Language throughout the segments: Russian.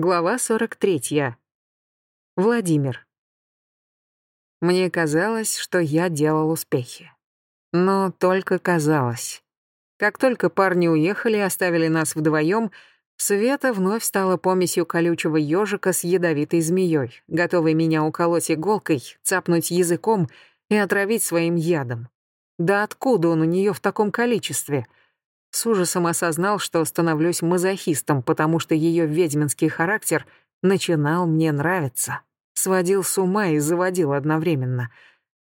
Глава 43. Владимир. Мне казалось, что я делал успехи. Но только казалось. Как только парни уехали и оставили нас вдвоем, Света вновь стала помесью колючего ежика с ядовитой змеей, готовой меня уколоть иголкой, цапнуть языком и отравить своим ядом. Да откуда он у нее в таком количестве — с ужасом осознал, что становлюсь мазохистом, потому что ее ведьминский характер начинал мне нравиться. Сводил с ума и заводил одновременно.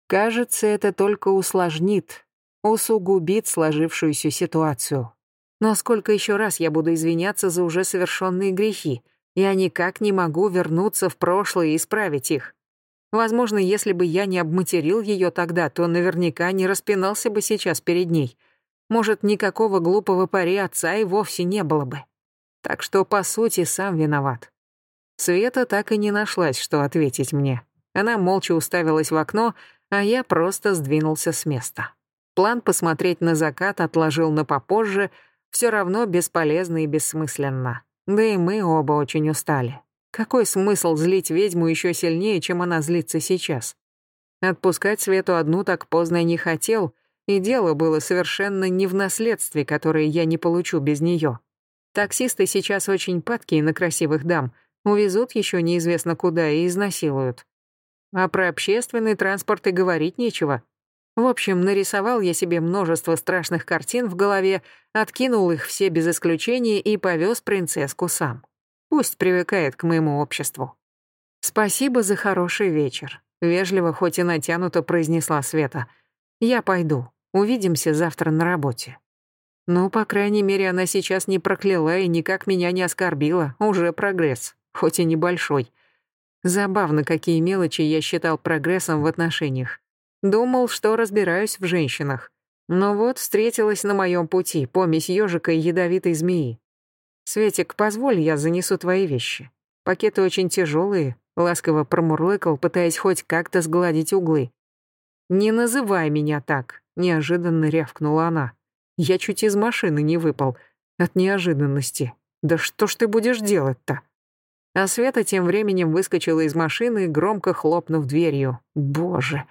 Кажется, это только усложнит, усугубит сложившуюся ситуацию. Но сколько еще раз я буду извиняться за уже совершенные грехи? Я никак не могу вернуться в прошлое и исправить их. Возможно, если бы я не обматерил ее тогда, то наверняка не распинался бы сейчас перед ней — может, никакого глупого пари отца и вовсе не было бы. Так что, по сути, сам виноват. Света так и не нашлась, что ответить мне. Она молча уставилась в окно, а я просто сдвинулся с места. План посмотреть на закат отложил на попозже, все равно бесполезно и бессмысленно. Да и мы оба очень устали. Какой смысл злить ведьму еще сильнее, чем она злится сейчас? Отпускать Свету одну так поздно не хотел, и дело было совершенно не в наследстве, которое я не получу без нее. Таксисты сейчас очень падкие на красивых дам, увезут еще неизвестно куда и изнасилуют. А про общественный транспорт и говорить нечего. В общем, нарисовал я себе множество страшных картин в голове, откинул их все без исключения и повез принцесску сам. Пусть привыкает к моему обществу. «Спасибо за хороший вечер», — вежливо, хоть и натянуто произнесла Света. «Я пойду». Увидимся завтра на работе. Ну, по крайней мере, она сейчас не прокляла и никак меня не оскорбила. Уже прогресс, хоть и небольшой. Забавно, какие мелочи я считал прогрессом в отношениях. Думал, что разбираюсь в женщинах. Но вот встретилась на моем пути помесь ежика и ядовитой змеи. «Светик, позволь, я занесу твои вещи. Пакеты очень тяжелые», — ласково промурлыкал, пытаясь хоть как-то сгладить углы. «Не называй меня так», Неожиданно рявкнула она. Я чуть из машины не выпал. От неожиданности. Да что ж ты будешь делать-то? А Света тем временем выскочила из машины, громко хлопнув дверью. Боже,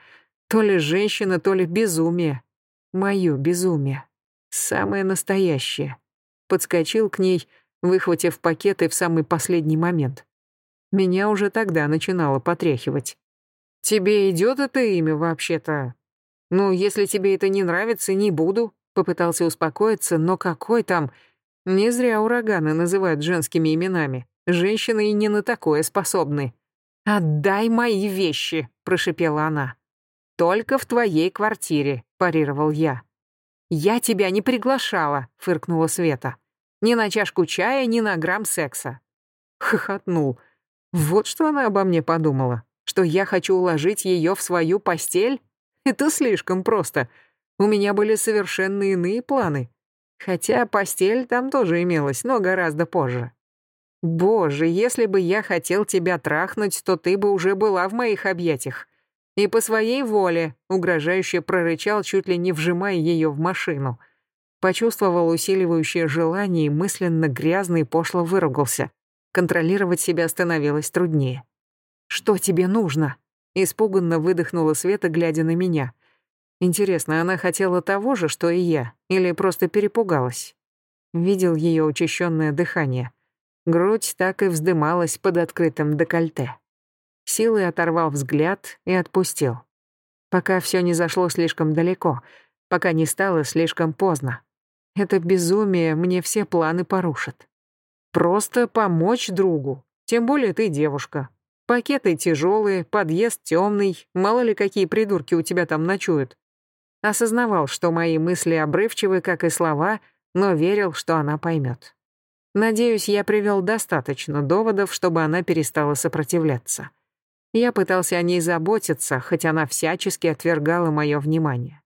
то ли женщина, то ли безумие. Моё безумие. Самое настоящее. Подскочил к ней, выхватив пакеты в самый последний момент. Меня уже тогда начинало потряхивать. «Тебе идет это имя вообще-то?» «Ну, если тебе это не нравится, не буду», — попытался успокоиться, но какой там... Не зря ураганы называют женскими именами. Женщины и не на такое способны. «Отдай мои вещи», — прошипела она. «Только в твоей квартире», — парировал я. «Я тебя не приглашала», — фыркнула Света. «Ни на чашку чая, ни на грамм секса». Хохотнул. Вот что она обо мне подумала. Что я хочу уложить ее в свою постель? Это слишком просто. У меня были совершенно иные планы. Хотя постель там тоже имелась, но гораздо позже. Боже, если бы я хотел тебя трахнуть, то ты бы уже была в моих объятиях. И по своей воле, угрожающе прорычал, чуть ли не вжимая ее в машину. Почувствовал усиливающее желание и мысленно грязно и пошло выругался. Контролировать себя становилось труднее. «Что тебе нужно?» Испуганно выдохнула Света, глядя на меня. Интересно, она хотела того же, что и я, или просто перепугалась? Видел ее учащенное дыхание. Грудь так и вздымалась под открытым декольте. Силой оторвал взгляд и отпустил. Пока все не зашло слишком далеко, пока не стало слишком поздно. Это безумие мне все планы порушит. Просто помочь другу. Тем более ты девушка. Пакеты тяжелые, подъезд темный, мало ли какие придурки у тебя там ночуют. Осознавал, что мои мысли обрывчивы, как и слова, но верил, что она поймет. Надеюсь, я привел достаточно доводов, чтобы она перестала сопротивляться. Я пытался о ней заботиться, хоть она всячески отвергала мое внимание.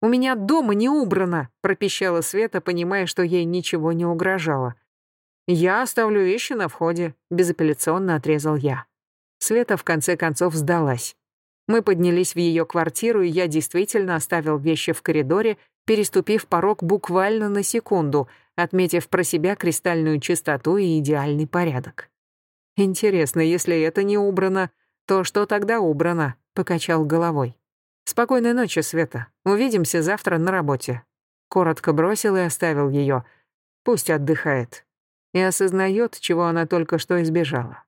«У меня дома не убрано», — пропищала Света, понимая, что ей ничего не угрожало. «Я оставлю вещи на входе», — безапелляционно отрезал я. Света в конце концов сдалась. Мы поднялись в ее квартиру, и я действительно оставил вещи в коридоре, переступив порог буквально на секунду, отметив про себя кристальную чистоту и идеальный порядок. Интересно, если это не убрано, то что тогда убрано? Покачал головой. Спокойной ночи, Света. Увидимся завтра на работе. Коротко бросил и оставил ее. Пусть отдыхает. И осознает, чего она только что избежала.